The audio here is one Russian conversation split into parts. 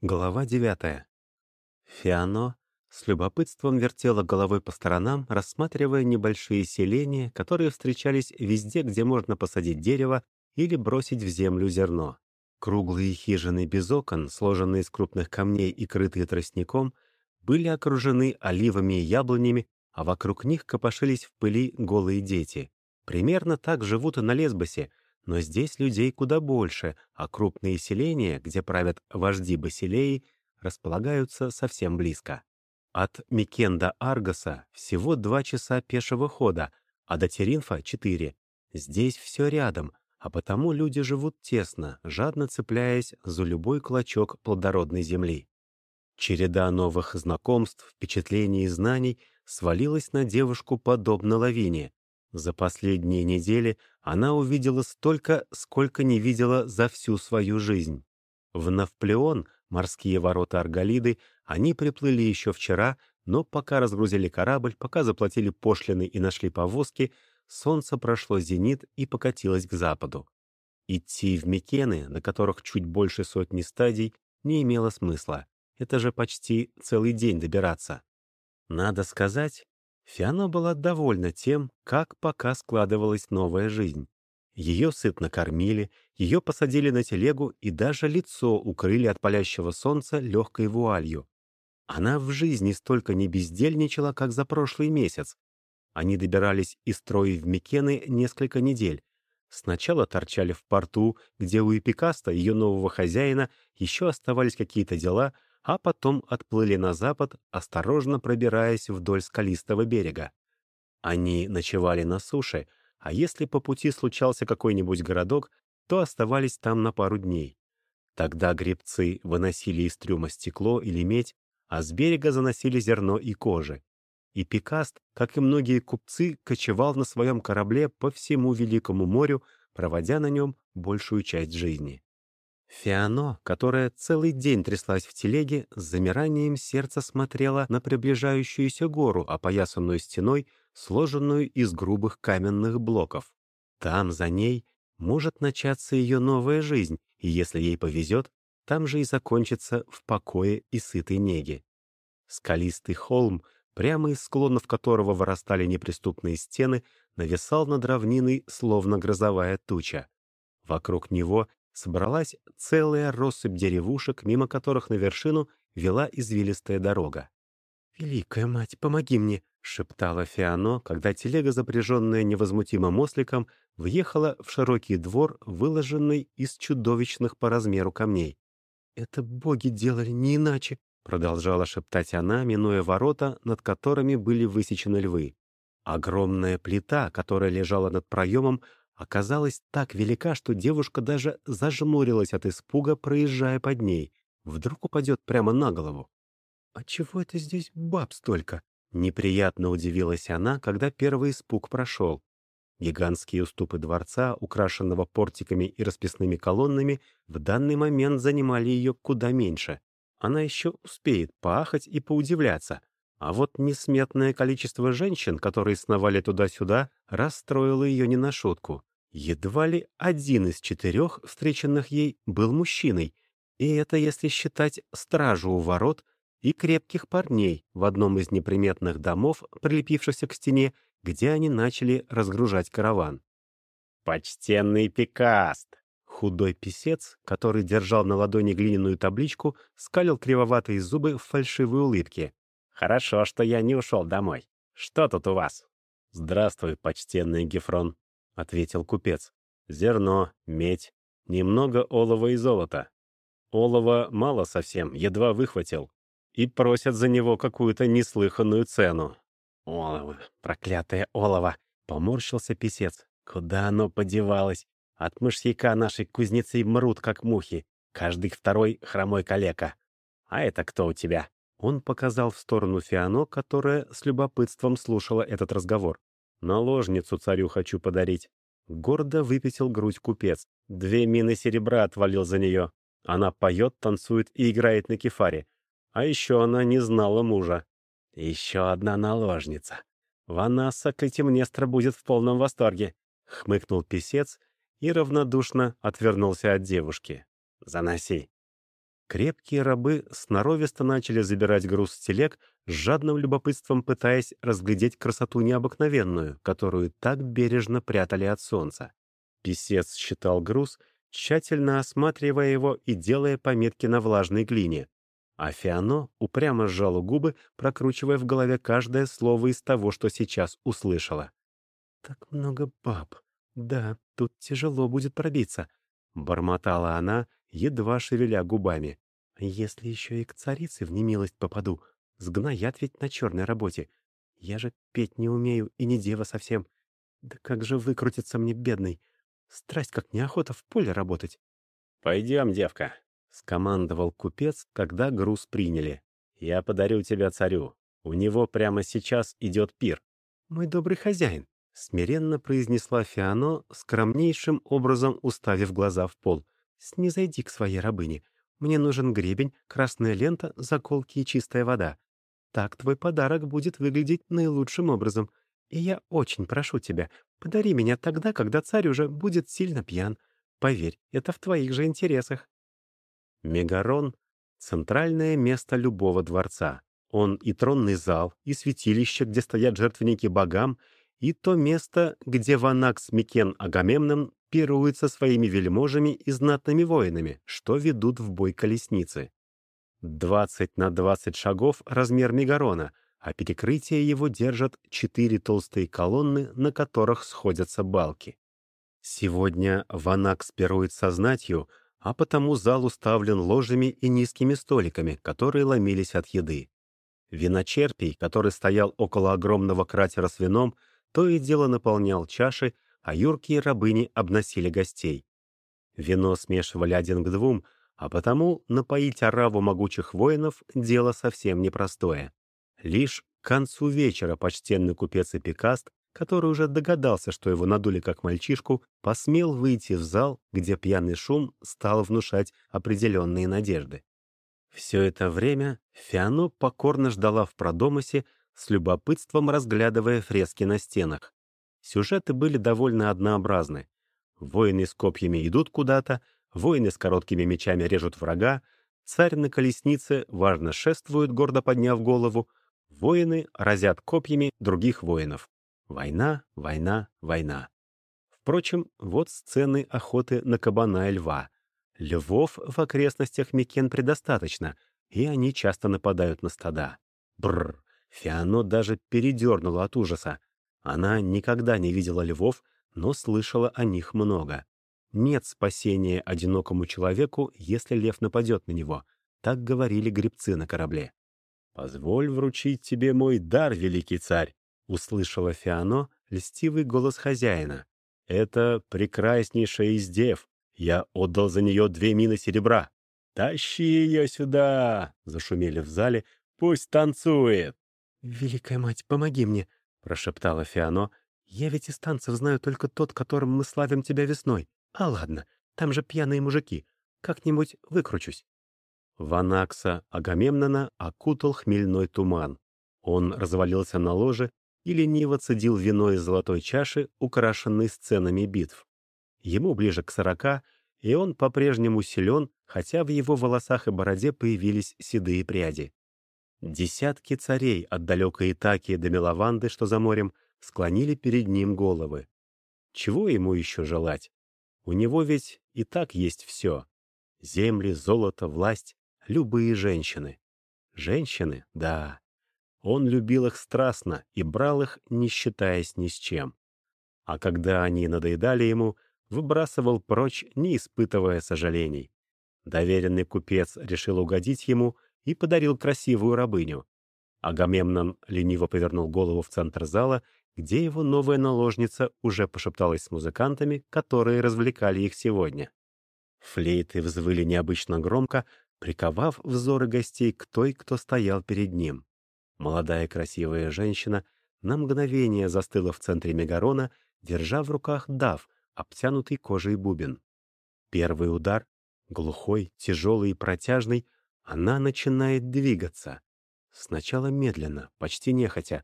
Глава девятая. Фиано с любопытством вертела головой по сторонам, рассматривая небольшие селения, которые встречались везде, где можно посадить дерево или бросить в землю зерно. Круглые хижины без окон, сложенные из крупных камней и крытые тростником, были окружены оливами и яблонями, а вокруг них копошились в пыли голые дети. Примерно так живут и на Лесбосе, но здесь людей куда больше, а крупные селения, где правят вожди Басилеи, располагаются совсем близко. От Микенда Аргоса всего два часа пешего хода, а до Теринфа — четыре. Здесь все рядом, а потому люди живут тесно, жадно цепляясь за любой клочок плодородной земли. Череда новых знакомств, впечатлений и знаний свалилась на девушку подобно лавине. За последние недели она увидела столько, сколько не видела за всю свою жизнь. В Навплеон, морские ворота Арголиды, они приплыли еще вчера, но пока разгрузили корабль, пока заплатили пошлины и нашли повозки, солнце прошло зенит и покатилось к западу. Идти в Микены, на которых чуть больше сотни стадий, не имело смысла. Это же почти целый день добираться. Надо сказать, Фиана была довольна тем, как пока складывалась новая жизнь. Ее сытно кормили, ее посадили на телегу и даже лицо укрыли от палящего солнца легкой вуалью. Она в жизни столько не бездельничала, как за прошлый месяц. Они добирались из Трои в Микены несколько недель. Сначала торчали в порту, где у Эпикаста, ее нового хозяина, еще оставались какие-то дела — а потом отплыли на запад, осторожно пробираясь вдоль скалистого берега. Они ночевали на суше, а если по пути случался какой-нибудь городок, то оставались там на пару дней. Тогда гребцы выносили из трюма стекло или медь, а с берега заносили зерно и кожи. И Пикаст, как и многие купцы, кочевал на своем корабле по всему Великому морю, проводя на нем большую часть жизни. Фиано, которая целый день тряслась в телеге, с замиранием сердца смотрела на приближающуюся гору, опоясанную стеной, сложенную из грубых каменных блоков. Там, за ней, может начаться ее новая жизнь, и если ей повезет, там же и закончится в покое и сытой неге. Скалистый холм, прямо из склонов которого вырастали неприступные стены, нависал над равниной, словно грозовая туча. Вокруг него собралась целая россыпь деревушек, мимо которых на вершину вела извилистая дорога. «Великая мать, помоги мне!» — шептала Фиано, когда телега, запряженная невозмутимым осликом, въехала в широкий двор, выложенный из чудовищных по размеру камней. «Это боги делали не иначе!» — продолжала шептать она, минуя ворота, над которыми были высечены львы. Огромная плита, которая лежала над проемом, оказалась так велика, что девушка даже зажмурилась от испуга, проезжая под ней. Вдруг упадет прямо на голову. «А чего это здесь баб столько?» Неприятно удивилась она, когда первый испуг прошел. Гигантские уступы дворца, украшенного портиками и расписными колоннами, в данный момент занимали ее куда меньше. Она еще успеет поахать и поудивляться. А вот несметное количество женщин, которые сновали туда-сюда, расстроило ее не на шутку. Едва ли один из четырех встреченных ей был мужчиной, и это если считать стражу у ворот и крепких парней в одном из неприметных домов, прилепившихся к стене, где они начали разгружать караван. «Почтенный Пикаст!» Худой писец, который держал на ладони глиняную табличку, скалил кривоватые зубы в фальшивой улыбке. «Хорошо, что я не ушел домой. Что тут у вас?» «Здравствуй, почтенный Гефрон», — ответил купец. «Зерно, медь, немного олова и золота. Олова мало совсем, едва выхватил. И просят за него какую-то неслыханную цену». «Олово, проклятое олово!» — поморщился писец. «Куда оно подевалось? От мышьяка нашей кузнецы мрут, как мухи. Каждый второй хромой калека. А это кто у тебя?» Он показал в сторону Фиано, которая с любопытством слушала этот разговор. Наложницу царю хочу подарить. Гордо выпятил грудь купец. Две мины серебра отвалил за нее. Она поет, танцует и играет на кефаре. А еще она не знала мужа. Еще одна наложница. Ванасса Клетимнестра будет в полном восторге. Хмыкнул писец и равнодушно отвернулся от девушки. «Заноси». Крепкие рабы сноровисто начали забирать груз с телег, с жадным любопытством пытаясь разглядеть красоту необыкновенную, которую так бережно прятали от солнца. Песец считал груз, тщательно осматривая его и делая пометки на влажной глине. А Фиано упрямо сжала губы, прокручивая в голове каждое слово из того, что сейчас услышала. «Так много баб. Да, тут тяжело будет пробиться», — бормотала она, едва шевеля губами. «Если еще и к царице в немилость попаду, сгноят ведь на черной работе. Я же петь не умею и не дева совсем. Да как же выкрутиться мне, бедный? Страсть как неохота в поле работать». «Пойдем, девка», — скомандовал купец, когда груз приняли. «Я подарю тебя царю. У него прямо сейчас идет пир». «Мой добрый хозяин», — смиренно произнесла Фиано, скромнейшим образом уставив глаза в пол. «Снизойди к своей рабыне. Мне нужен гребень, красная лента, заколки и чистая вода. Так твой подарок будет выглядеть наилучшим образом. И я очень прошу тебя, подари меня тогда, когда царь уже будет сильно пьян. Поверь, это в твоих же интересах». Мегарон — центральное место любого дворца. Он и тронный зал, и святилище, где стоят жертвенники богам, и то место, где Ванакс Микен Агамемнон пирует со своими вельможами и знатными воинами, что ведут в бой колесницы. 20 на 20 шагов размер Мегарона, а перекрытие его держат четыре толстые колонны, на которых сходятся балки. Сегодня Ванакс пирует со знатью, а потому зал уставлен ложами и низкими столиками, которые ломились от еды. Виночерпий, который стоял около огромного кратера с вином, то и дело наполнял чаши, а юркие рабыни обносили гостей. Вино смешивали один к двум, а потому напоить ораву могучих воинов — дело совсем непростое. Лишь к концу вечера почтенный купец Эпикаст который уже догадался, что его надули как мальчишку, посмел выйти в зал, где пьяный шум стал внушать определенные надежды. Все это время Фиано покорно ждала в продомосе, с любопытством разглядывая фрески на стенах. Сюжеты были довольно однообразны. Воины с копьями идут куда-то, воины с короткими мечами режут врага, царь на колеснице важно шествует, гордо подняв голову, воины разят копьями других воинов. Война, война, война. Впрочем, вот сцены охоты на кабана и льва. Львов в окрестностях Микен предостаточно, и они часто нападают на стада. Бррр, Фиано даже передернула от ужаса. Она никогда не видела львов, но слышала о них много. Нет спасения одинокому человеку, если лев нападет на него. Так говорили гребцы на корабле. «Позволь вручить тебе мой дар, великий царь», услышала Фиано льстивый голос хозяина. «Это прекраснейшая из дев. Я отдал за нее две мины серебра. Тащи ее сюда!» — зашумели в зале. «Пусть танцует!» «Великая мать, помоги мне!» — прошептала Фиано. «Я ведь из танцев знаю только тот, которым мы славим тебя весной. А ладно, там же пьяные мужики. Как-нибудь выкручусь». Ванакса Агамемнона окутал хмельной туман. Он развалился на ложе и лениво цедил вино из золотой чаши, украшенной сценами битв. Ему ближе к сорока, и он по-прежнему силен, хотя в его волосах и бороде появились седые пряди. Десятки царей от далекой Итаки до Мелаванды, что за морем, склонили перед ним головы. Чего ему еще желать? У него ведь и так есть все. Земли, золото, власть, любые женщины. Женщины, да, он любил их страстно и брал их, не считаясь ни с чем. А когда они надоедали ему, выбрасывал прочь, не испытывая сожалений. Доверенный купец решил угодить ему и подарил красивую рабыню. Агамемнон лениво повернул голову в центр зала, где его новая наложница уже пошепталась с музыкантами, которые развлекали их сегодня. Флейты взвыли необычно громко, приковав взоры гостей к той, кто стоял перед ним. Молодая красивая женщина на мгновение застыла в центре Мегарона, держа в руках дав, обтянутый кожей бубен. Первый удар, глухой, тяжелый и протяжный, она начинает двигаться. Сначала медленно, почти нехотя.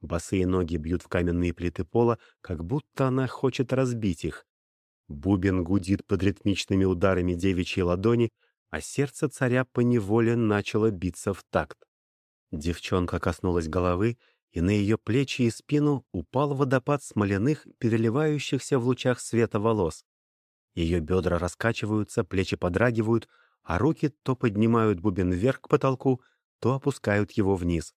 Босые ноги бьют в каменные плиты пола, как будто она хочет разбить их. Бубен гудит под ритмичными ударами девичьей ладони, а сердце царя поневоле начало биться в такт. Девчонка коснулась головы, и на ее плечи и спину упал водопад смоляных, переливающихся в лучах света волос. Ее бедра раскачиваются, плечи подрагивают, а руки то поднимают бубен вверх к потолку, то опускают его вниз.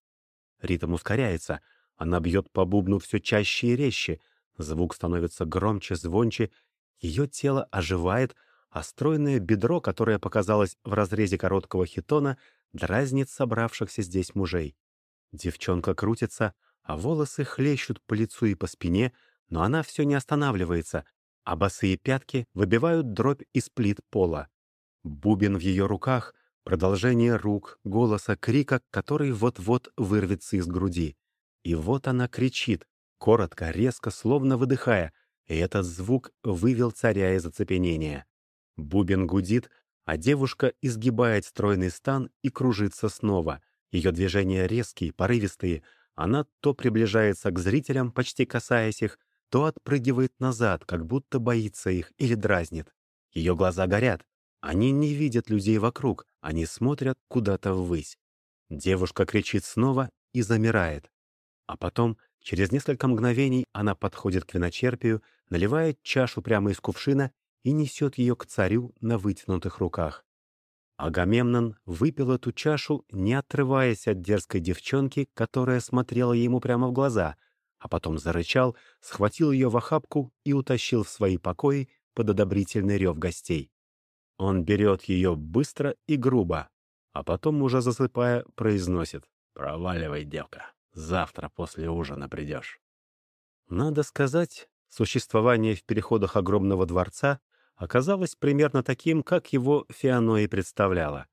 Ритм ускоряется, она бьет по бубну все чаще и резче, звук становится громче, звонче, ее тело оживает, а стройное бедро, которое показалось в разрезе короткого хитона, дразнит собравшихся здесь мужей. Девчонка крутится, а волосы хлещут по лицу и по спине, но она все не останавливается, а босые пятки выбивают дробь из плит пола. Бубен в ее руках — продолжение рук, голоса, крика, который вот-вот вырвется из груди. И вот она кричит, коротко, резко, словно выдыхая, и этот звук вывел царя из оцепенения. Бубен гудит, а девушка изгибает стройный стан и кружится снова. Ее движения резкие, порывистые. Она то приближается к зрителям, почти касаясь их, то отпрыгивает назад, как будто боится их или дразнит. Ее глаза горят. Они не видят людей вокруг, они смотрят куда-то ввысь. Девушка кричит снова и замирает. А потом, через несколько мгновений, она подходит к виночерпию, наливает чашу прямо из кувшина и несет ее к царю на вытянутых руках. Агамемнон выпил эту чашу, не отрываясь от дерзкой девчонки, которая смотрела ему прямо в глаза, а потом зарычал, схватил ее в охапку и утащил в свои покои под одобрительный рев гостей. Он берет ее быстро и грубо, а потом, уже засыпая, произносит «Проваливай, девка, завтра после ужина придешь». Надо сказать, существование в переходах огромного дворца оказалось примерно таким, как его Фиано и представляла.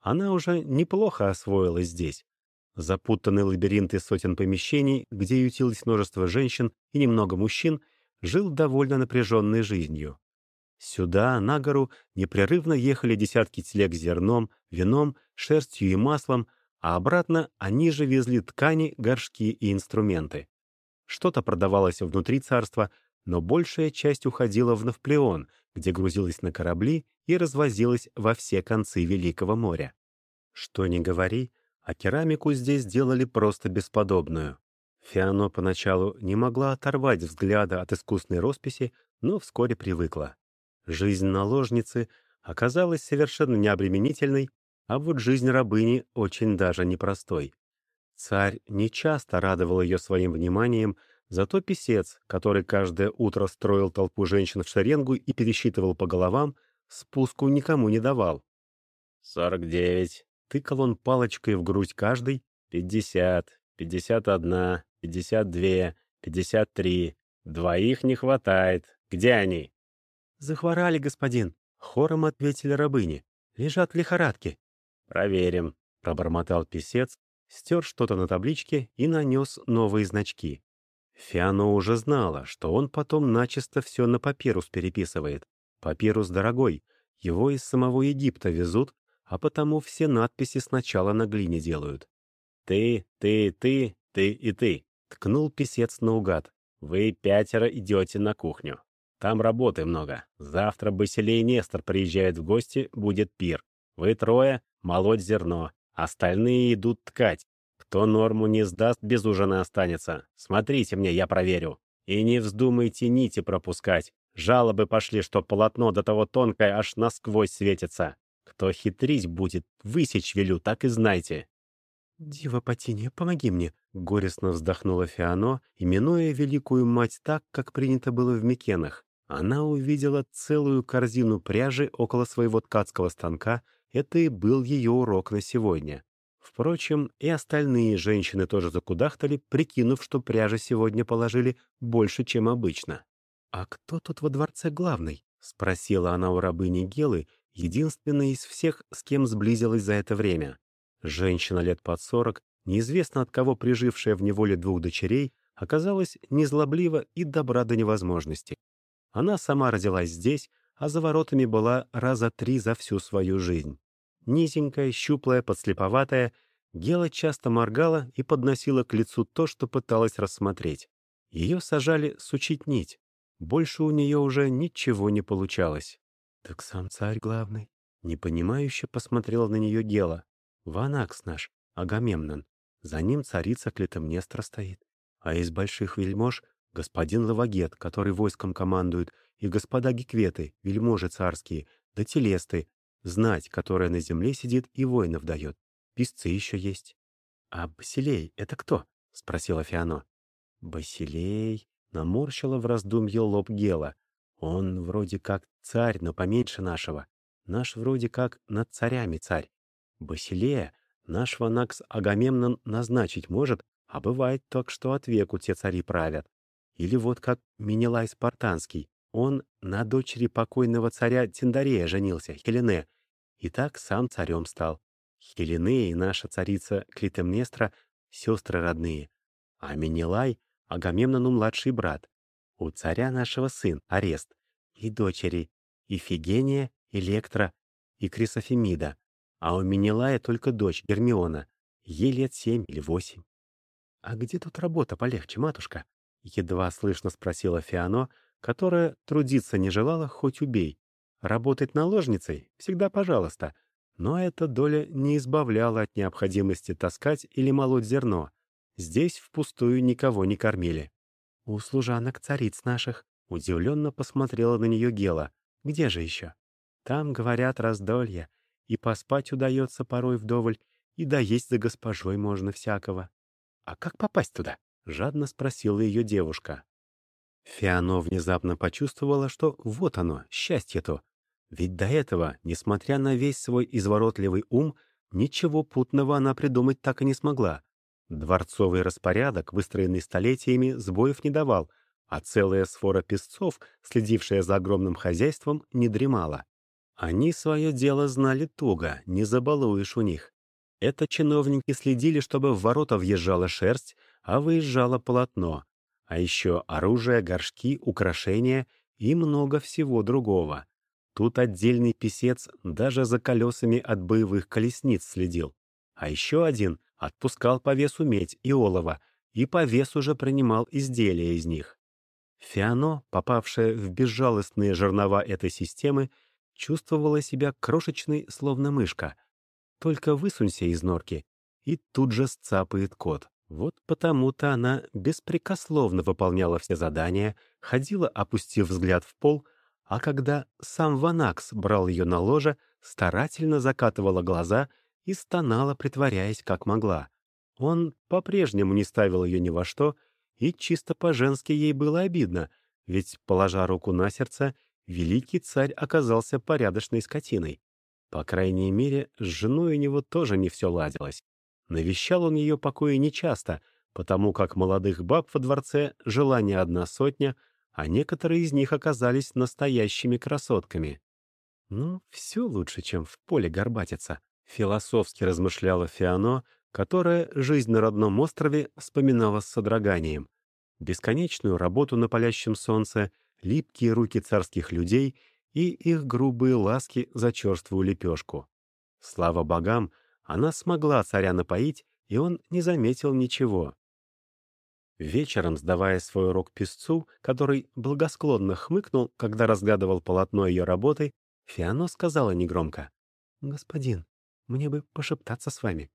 Она уже неплохо освоилась здесь. Запутанный лабиринт из сотен помещений, где ютилось множество женщин и немного мужчин, жил довольно напряженной жизнью. Сюда, на гору, непрерывно ехали десятки телег с зерном, вином, шерстью и маслом, а обратно они же везли ткани, горшки и инструменты. Что-то продавалось внутри царства, но большая часть уходила в Навплеон, где грузилась на корабли и развозилась во все концы Великого моря. Что ни говори, а керамику здесь делали просто бесподобную. Фиано поначалу не могла оторвать взгляда от искусной росписи, но вскоре привыкла. Жизнь наложницы оказалась совершенно необременительной, а вот жизнь рабыни очень даже непростой. Царь нечасто радовал ее своим вниманием, Зато писец, который каждое утро строил толпу женщин в шеренгу и пересчитывал по головам, спуску никому не давал. «Сорок девять», — тыкал он палочкой в грудь каждый, «пятьдесят, пятьдесят одна, пятьдесят две, пятьдесят три. Двоих не хватает. Где они?» «Захворали, господин», — хором ответили рабыни. «Лежат в лихорадке». «Проверим», — пробормотал писец, стер что-то на табличке и нанес новые значки. Фиано уже знала, что он потом начисто все на папирус переписывает. Папирус дорогой, его из самого Египта везут, а потому все надписи сначала на глине делают. «Ты, ты, ты, ты и ты», — ткнул писец наугад. «Вы пятеро идете на кухню. Там работы много. Завтра Басилей Нестор приезжает в гости, будет пир. Вы трое — молоть зерно, остальные идут ткать. Кто норму не сдаст, без ужина останется. Смотрите мне, я проверю. И не вздумайте нити пропускать. Жалобы пошли, что полотно до того тонкое аж насквозь светится. Кто хитрить будет, высечь велю, так и знайте. «Дива Патиния, помоги мне!» — горестно вздохнула Фиано, именуя великую мать так, как принято было в Микенах. Она увидела целую корзину пряжи около своего ткацкого станка. Это и был ее урок на сегодня. Впрочем, и остальные женщины тоже закудахтали, прикинув, что пряжи сегодня положили больше, чем обычно. «А кто тут во дворце главный?» — спросила она у рабыни Гелы, единственной из всех, с кем сблизилась за это время. Женщина лет под сорок, неизвестно от кого прижившая в неволе двух дочерей, оказалась незлоблива и добра до невозможности. Она сама родилась здесь, а за воротами была раза три за всю свою жизнь. Низенькая, щуплая, подслеповатая, Гела часто моргала и подносила к лицу то, что пыталась рассмотреть. Ее сажали сучить нить. Больше у нее уже ничего не получалось. «Так сам царь главный», Непонимающе посмотрела на нее Гела. «Ванакс наш, Агамемнон. За ним царица Клитомнестра стоит. А из больших вельмож — господин Лавагет, который войском командует, и господа Гекветы, вельможи царские, да телесты, знать, которая на земле сидит и воинов дает. Писцы еще есть». «А Басилей — это кто?» — спросила Фиано. «Басилей...» — наморщила в раздумье лоб Гела. «Он вроде как царь, но поменьше нашего. Наш вроде как над царями царь. Басилея наш Ванакс Агамемнон назначить может, а бывает так, что от веку те цари правят. Или вот как Менелай Спартанский. Он на дочери покойного царя Тиндарея женился, Хелене, и так сам царем стал. Хелене и наша царица Клитемнестра — сестры родные, а Менелай — Агамемнону младший брат. У царя нашего сын Арест, и дочери Ифигения Электра и Крисофемида, а у Менелая только дочь Гермиона, ей лет семь или восемь. «А где тут работа полегче, матушка?» — едва слышно спросила Фиано, которая трудиться не желала, хоть убей. Работать наложницей — всегда пожалуйста, но эта доля не избавляла от необходимости таскать или молоть зерно. Здесь впустую никого не кормили. «У служанок цариц наших», — удивленно посмотрела на нее Гела. «Где же еще?» Там, говорят, раздолье, и поспать удается порой вдоволь, и доесть за госпожой можно всякого. «А как попасть туда?» — жадно спросила ее девушка. Фиано внезапно почувствовала, что вот оно, счастье-то. Ведь до этого, несмотря на весь свой изворотливый ум, ничего путного она придумать так и не смогла. Дворцовый распорядок, выстроенный столетиями, сбоев не давал, а целая сфора песцов, следившая за огромным хозяйством, не дремала. Они свое дело знали туго, не забалуешь у них. Это чиновники следили, чтобы в ворота въезжала шерсть, а выезжало полотно. А еще оружие, горшки, украшения и много всего другого. Тут отдельный писец даже за колесами от боевых колесниц следил. А еще один отпускал по весу медь и олово, и по весу же принимал изделия из них. Фиано, попавшая в безжалостные жернова этой системы, чувствовала себя крошечной, словно мышка. Только высунься из норки, и тут же сцапает кот. Вот потому-то она беспрекословно выполняла все задания, ходила, опустив взгляд в пол, а когда сам Ванакс брал ее на ложе, старательно закатывала глаза и стонала, притворяясь как могла. Он по-прежнему не ставил ее ни во что, и чисто по-женски ей было обидно, ведь, положа руку на сердце, великий царь оказался порядочной скотиной. По крайней мере, с женой у него тоже не все ладилось. Навещал он ее покои нечасто, потому как молодых баб во дворце жила не одна сотня, а некоторые из них оказались настоящими красотками. «Ну, все лучше, чем в поле горбатиться», — философски размышляла Фиано, которая жизнь на родном острове вспоминала с содроганием. Бесконечную работу на палящем солнце — липкие руки царских людей и их грубые ласки за черствую лепешку. Слава богам, она смогла царя напоить, и он не заметил ничего. Вечером, сдавая свой урок песцу, который благосклонно хмыкнул, когда разглядывал полотно ее работы, Фиано сказала негромко, «Господин, мне бы пошептаться с вами».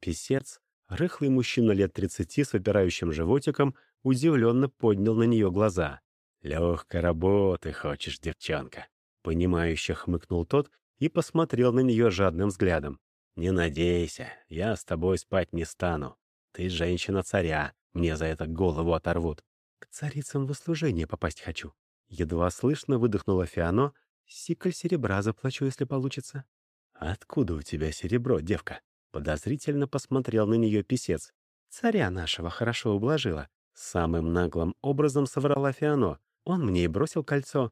Песец, рыхлый мужчина лет тридцати с выпирающим животиком, удивленно поднял на нее глаза. «Легкой работы хочешь, девчонка?» Понимающе хмыкнул тот и посмотрел на нее жадным взглядом. «Не надейся, я с тобой спать не стану. Ты женщина царя, мне за это голову оторвут. К царицам в услужение попасть хочу». Едва слышно выдохнула Фиано. «Сикль серебра заплачу, если получится». «Откуда у тебя серебро, девка?» Подозрительно посмотрел на нее писец. «Царя нашего хорошо ублажила». Самым наглым образом соврала Фиано. Он мне и бросил кольцо.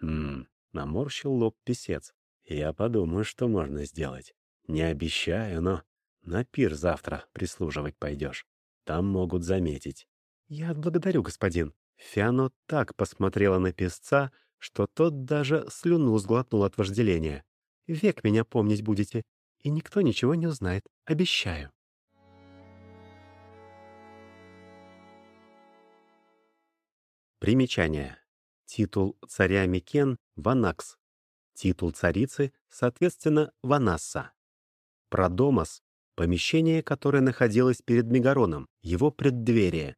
Хм, наморщил лоб писец. Я подумаю, что можно сделать. Не обещаю, но на пир завтра прислуживать пойдешь. Там могут заметить. Я благодарю, господин. Фиано так посмотрела на песца, что тот даже слюну сглотнул от вожделения. Век меня помнить будете, и никто ничего не узнает, обещаю. Примечание. Титул царя Микен — Ванакс. Титул царицы, соответственно, Ванасса. Продомос — помещение, которое находилось перед Мегароном, его преддверие.